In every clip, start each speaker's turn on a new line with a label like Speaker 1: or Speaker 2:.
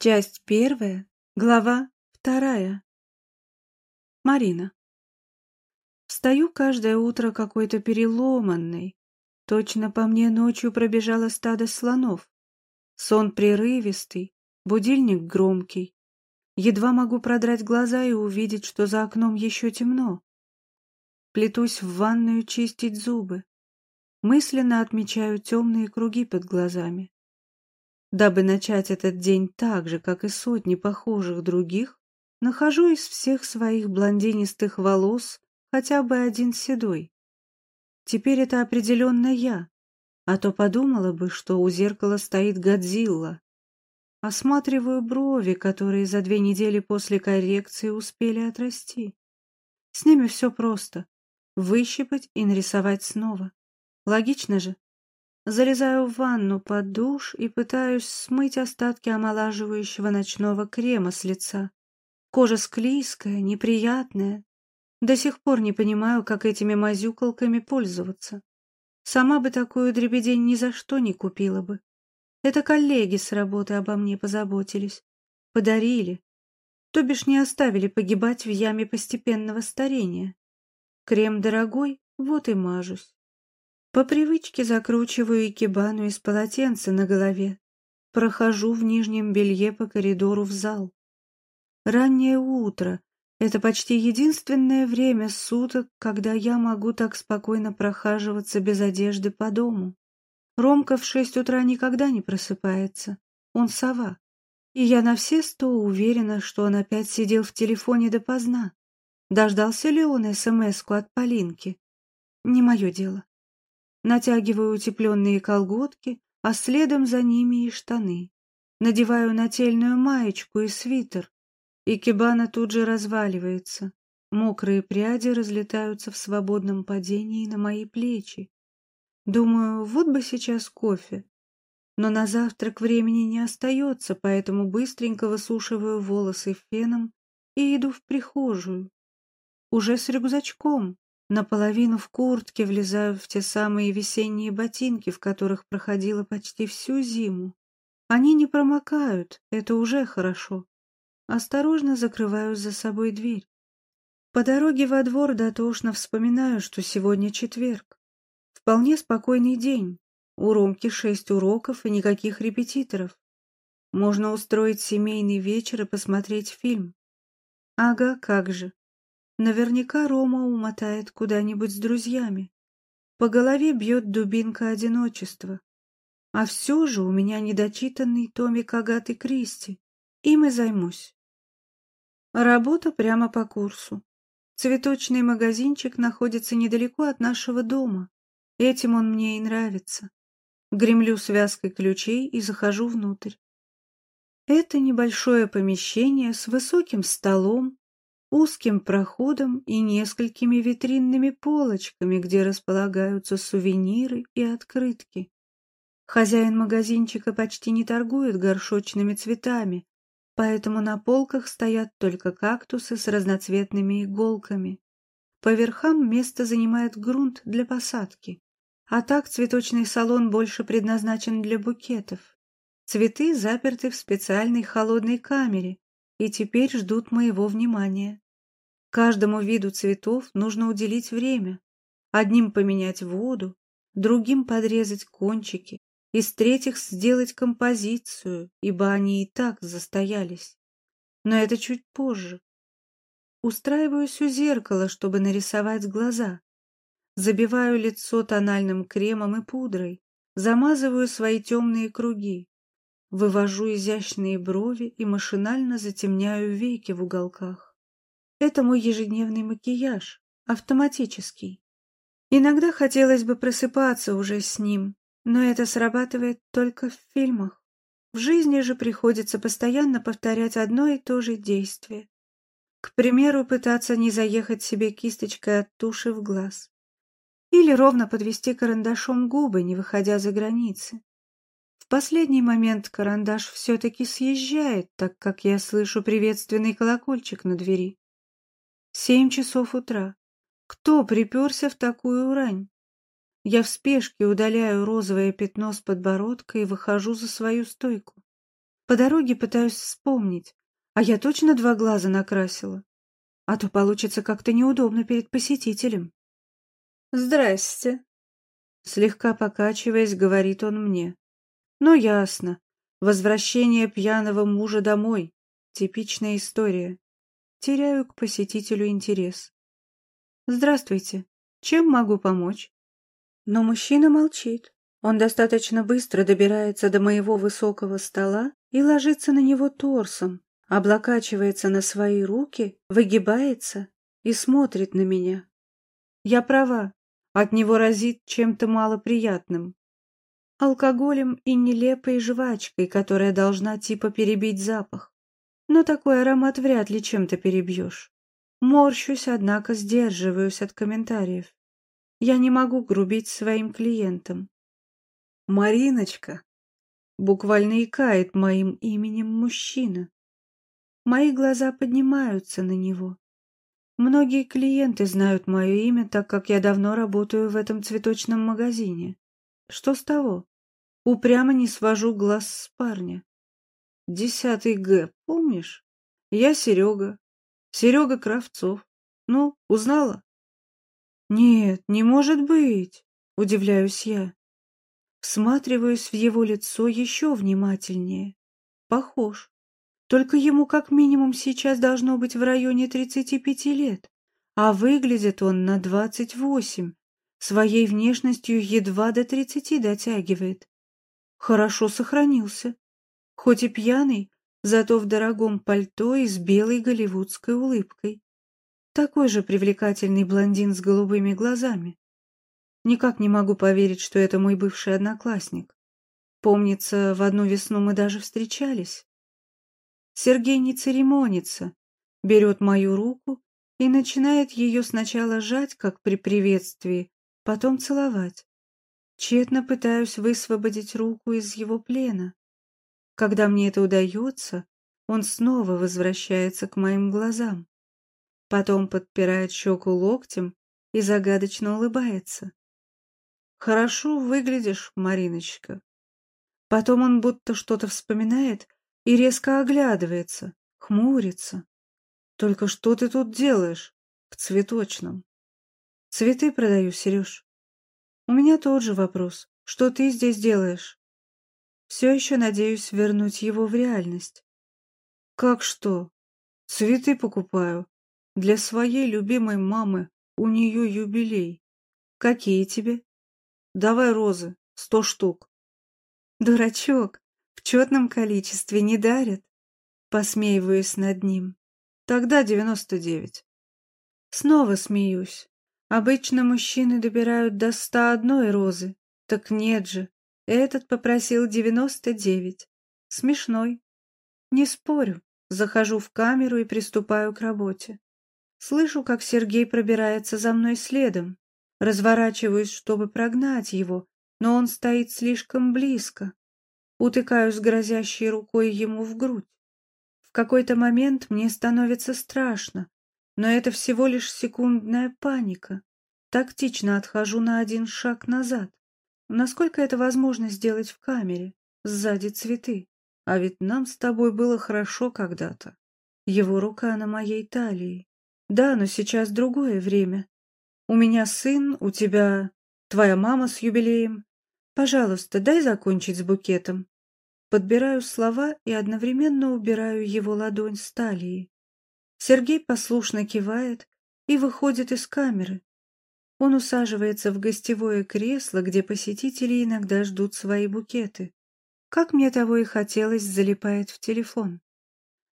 Speaker 1: Часть первая, глава вторая. Марина. Встаю каждое утро какой-то переломанный. Точно по мне ночью пробежало стадо слонов. Сон прерывистый, будильник громкий. Едва могу продрать глаза и увидеть, что за окном еще темно. Плетусь в ванную чистить зубы. Мысленно отмечаю темные круги под глазами. Дабы начать этот день так же, как и сотни похожих других, нахожу из всех своих блондинистых волос хотя бы один седой. Теперь это определенно я, а то подумала бы, что у зеркала стоит Годзилла. Осматриваю брови, которые за две недели после коррекции успели отрасти. С ними все просто. Выщипать и нарисовать снова. Логично же? Залезаю в ванну под душ и пытаюсь смыть остатки омолаживающего ночного крема с лица. Кожа склизкая, неприятная. До сих пор не понимаю, как этими мазюкалками пользоваться. Сама бы такую дребедень ни за что не купила бы. Это коллеги с работы обо мне позаботились. Подарили. То бишь не оставили погибать в яме постепенного старения. Крем дорогой, вот и мажусь. По привычке закручиваю икебану из полотенца на голове. Прохожу в нижнем белье по коридору в зал. Раннее утро — это почти единственное время суток, когда я могу так спокойно прохаживаться без одежды по дому. Ромка в шесть утра никогда не просыпается. Он сова. И я на все сто уверена, что он опять сидел в телефоне допоздна. Дождался ли он СМС-ку от Полинки? Не мое дело. Натягиваю утепленные колготки, а следом за ними и штаны. Надеваю нательную маечку и свитер. И кибана тут же разваливается. Мокрые пряди разлетаются в свободном падении на мои плечи. Думаю, вот бы сейчас кофе. Но на завтрак времени не остается, поэтому быстренько высушиваю волосы феном и иду в прихожую. Уже с рюкзачком, Наполовину в куртке влезаю в те самые весенние ботинки, в которых проходила почти всю зиму. Они не промокают, это уже хорошо. Осторожно закрываю за собой дверь. По дороге во двор дотошно вспоминаю, что сегодня четверг. Вполне спокойный день. У Ромки шесть уроков и никаких репетиторов. Можно устроить семейный вечер и посмотреть фильм. Ага, как же. Наверняка Рома умотает куда-нибудь с друзьями. По голове бьет дубинка одиночества. А все же у меня недочитанный томик Агаты Кристи. Им и займусь. Работа прямо по курсу. Цветочный магазинчик находится недалеко от нашего дома. Этим он мне и нравится. Гремлю связкой ключей и захожу внутрь. Это небольшое помещение с высоким столом, узким проходом и несколькими витринными полочками, где располагаются сувениры и открытки. Хозяин магазинчика почти не торгует горшочными цветами, поэтому на полках стоят только кактусы с разноцветными иголками. По верхам место занимает грунт для посадки, а так цветочный салон больше предназначен для букетов. Цветы заперты в специальной холодной камере, и теперь ждут моего внимания. Каждому виду цветов нужно уделить время. Одним поменять воду, другим подрезать кончики, из третьих сделать композицию, ибо они и так застоялись. Но это чуть позже. Устраиваюсь у зеркала, чтобы нарисовать глаза. Забиваю лицо тональным кремом и пудрой, замазываю свои темные круги. Вывожу изящные брови и машинально затемняю веки в уголках. Это мой ежедневный макияж, автоматический. Иногда хотелось бы просыпаться уже с ним, но это срабатывает только в фильмах. В жизни же приходится постоянно повторять одно и то же действие. К примеру, пытаться не заехать себе кисточкой от туши в глаз. Или ровно подвести карандашом губы, не выходя за границы. В последний момент карандаш все-таки съезжает, так как я слышу приветственный колокольчик на двери. Семь часов утра. Кто приперся в такую рань? Я в спешке удаляю розовое пятно с подбородка и выхожу за свою стойку. По дороге пытаюсь вспомнить, а я точно два глаза накрасила. А то получится как-то неудобно перед посетителем. «Здрасте», — слегка покачиваясь, говорит он мне. «Ну, ясно. Возвращение пьяного мужа домой. Типичная история. Теряю к посетителю интерес. «Здравствуйте. Чем могу помочь?» Но мужчина молчит. Он достаточно быстро добирается до моего высокого стола и ложится на него торсом, облокачивается на свои руки, выгибается и смотрит на меня. Я права, от него разит чем-то малоприятным. Алкоголем и нелепой жвачкой, которая должна типа перебить запах. Но такой аромат вряд ли чем-то перебьешь. Морщусь, однако сдерживаюсь от комментариев. Я не могу грубить своим клиентам. Мариночка буквально икает моим именем мужчина. Мои глаза поднимаются на него. Многие клиенты знают мое имя, так как я давно работаю в этом цветочном магазине. Что с того? Упрямо не свожу глаз с парня. Десятый Г, помнишь? Я Серега. Серега Кравцов. Ну, узнала? Нет, не может быть, удивляюсь я. Всматриваюсь в его лицо еще внимательнее. Похож. Только ему как минимум сейчас должно быть в районе 35 лет, а выглядит он на 28. Своей внешностью едва до 30 дотягивает. Хорошо сохранился. Хоть и пьяный, зато в дорогом пальто и с белой голливудской улыбкой. Такой же привлекательный блондин с голубыми глазами. Никак не могу поверить, что это мой бывший одноклассник. Помнится, в одну весну мы даже встречались. Сергей не церемонится, берет мою руку и начинает ее сначала жать, как при приветствии, потом целовать. Тщетно пытаюсь высвободить руку из его плена. Когда мне это удается, он снова возвращается к моим глазам. Потом подпирает щеку локтем и загадочно улыбается. «Хорошо выглядишь, Мариночка». Потом он будто что-то вспоминает и резко оглядывается, хмурится. Только что ты тут делаешь в цветочном? Цветы продаю, Сереж. У меня тот же вопрос. Что ты здесь делаешь? Все еще надеюсь вернуть его в реальность. Как что? Цветы покупаю. Для своей любимой мамы. У нее юбилей. Какие тебе? Давай розы. Сто штук. Дурачок. В четном количестве не дарят. Посмеиваюсь над ним. Тогда девяносто девять. Снова смеюсь. Обычно мужчины добирают до ста одной розы. Так нет же. Этот попросил девяносто девять. Смешной. Не спорю. Захожу в камеру и приступаю к работе. Слышу, как Сергей пробирается за мной следом. Разворачиваюсь, чтобы прогнать его, но он стоит слишком близко. Утыкаюсь грозящей рукой ему в грудь. В какой-то момент мне становится страшно, но это всего лишь секундная паника. Тактично отхожу на один шаг назад. Насколько это возможно сделать в камере? Сзади цветы. А ведь нам с тобой было хорошо когда-то. Его рука на моей талии. Да, но сейчас другое время. У меня сын, у тебя твоя мама с юбилеем. Пожалуйста, дай закончить с букетом. Подбираю слова и одновременно убираю его ладонь с талии. Сергей послушно кивает и выходит из камеры. Он усаживается в гостевое кресло, где посетители иногда ждут свои букеты. Как мне того и хотелось, залипает в телефон.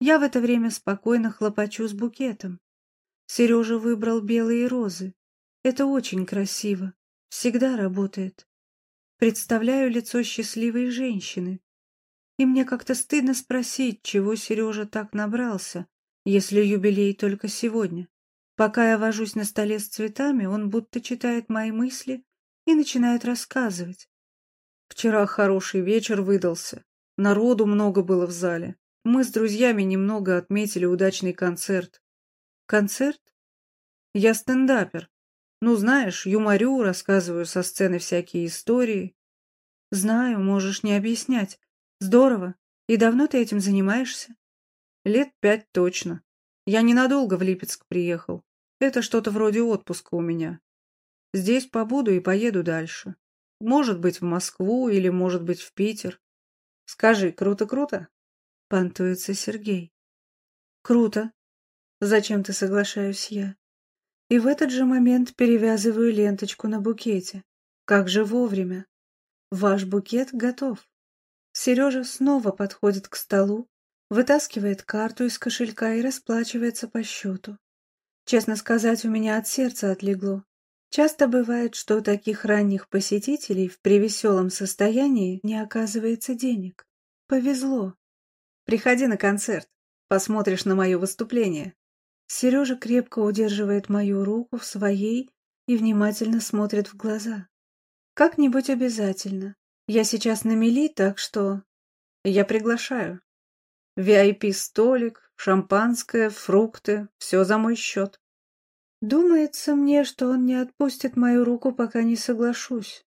Speaker 1: Я в это время спокойно хлопочу с букетом. Сережа выбрал белые розы. Это очень красиво. Всегда работает. Представляю лицо счастливой женщины. И мне как-то стыдно спросить, чего Сережа так набрался, если юбилей только сегодня. Пока я вожусь на столе с цветами, он будто читает мои мысли и начинает рассказывать. Вчера хороший вечер выдался. Народу много было в зале. Мы с друзьями немного отметили удачный концерт. Концерт? Я стендапер. Ну, знаешь, юморю, рассказываю со сцены всякие истории. Знаю, можешь не объяснять. Здорово. И давно ты этим занимаешься?
Speaker 2: Лет пять точно. Я ненадолго в Липецк приехал. Это что-то вроде отпуска у меня. Здесь побуду и поеду дальше. Может быть, в Москву или, может быть, в Питер. Скажи, круто-круто?
Speaker 1: Понтуется Сергей. Круто. Зачем-то соглашаюсь я. И в этот же момент перевязываю ленточку на букете. Как же вовремя. Ваш букет готов. Сережа снова подходит к столу, вытаскивает карту из кошелька и расплачивается по счету. Честно сказать, у меня от сердца отлегло. Часто бывает, что у таких ранних посетителей в превеселом состоянии не оказывается денег. Повезло.
Speaker 2: Приходи на концерт, посмотришь на мое выступление.
Speaker 1: Сережа крепко удерживает мою руку в своей и внимательно смотрит в глаза. Как-нибудь обязательно. Я сейчас на мели, так что...
Speaker 2: Я приглашаю. VIP-столик, шампанское, фрукты, все за мой счет.
Speaker 1: Думается мне, что он не отпустит мою руку, пока не соглашусь.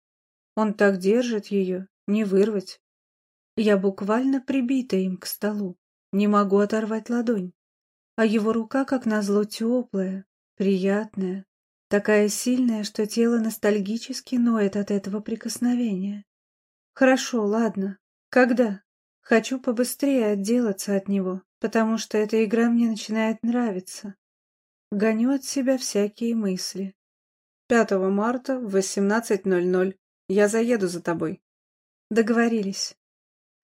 Speaker 1: Он так держит ее, не вырвать. Я буквально прибита им к столу, не могу оторвать ладонь а его рука, как назло, теплая, приятная, такая сильная, что тело ностальгически ноет от этого прикосновения. Хорошо, ладно. Когда? Хочу побыстрее отделаться от него, потому что эта игра мне начинает нравиться. Гоню от себя всякие мысли.
Speaker 2: 5 марта в 18.00. Я заеду за тобой.
Speaker 1: Договорились.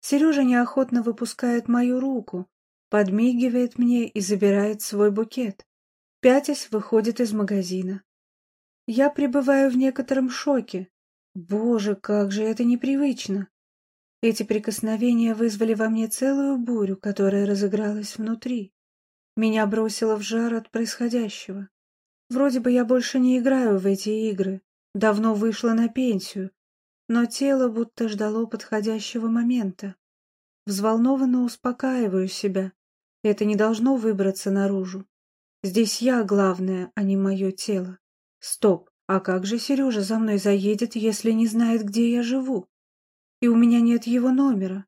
Speaker 1: Сережа неохотно выпускает мою руку, подмигивает мне и забирает свой букет. Пятясь выходит из магазина. Я пребываю в некотором шоке. Боже, как же это непривычно. Эти прикосновения вызвали во мне целую бурю, которая разыгралась внутри. Меня бросило в жар от происходящего. Вроде бы я больше не играю в эти игры, давно вышла на пенсию, но тело будто ждало подходящего момента. Взволнованно успокаиваю себя, это не должно выбраться наружу. Здесь я главное, а не мое тело. Стоп, а как же Сережа за мной заедет, если не знает, где я живу? И у меня нет его номера.